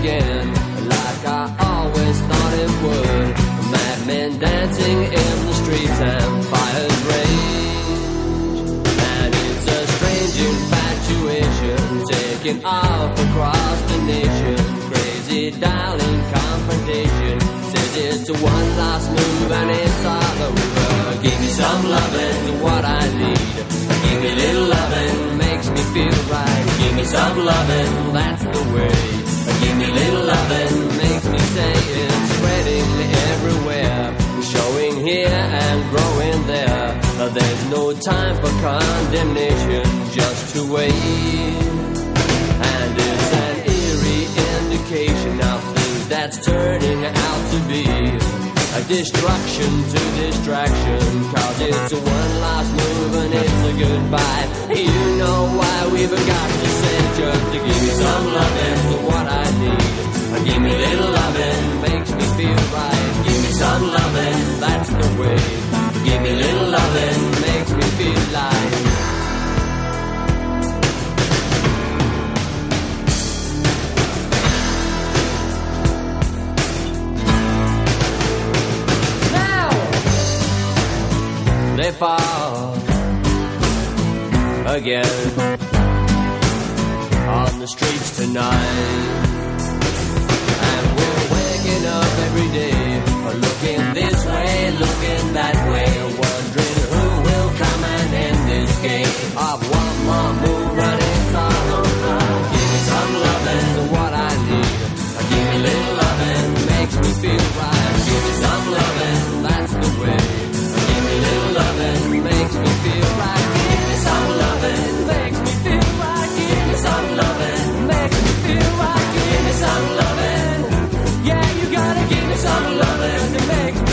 again, like I always thought it would. Madmen dancing in the streets and fires rage. And it's a strange infatuation taking off across the nation. Crazy dialing confrontation says it's a one last move and it's all over. Give me some loving, what I need. Give me a little loving, makes me feel right. Give me some loving, that's the way. Give me a little loving, makes me say it's spreading everywhere. Showing here and growing there. There's no time for condemnation, just to wait. And it's an eerie indication of things that's turning out to be a destruction to distraction. Cause it's a one last move and it's a goodbye. You know why we've got to say just to give me some loving Give me little loving, makes me feel right. Give me some loving, that's the way. Give me little loving, makes me feel like. Now they fall again on the streets tonight. looking this way, looking that way, wondering who will come and end this game. I've one more move but it's all over. Give me some loving, what I need. Give me a little loving, makes me feel right. Give me some loving, that's the way. Give me a little loving, makes me feel right. Give me some loving, makes me feel right. Give me some loving, yeah, you gotta give some loving to make.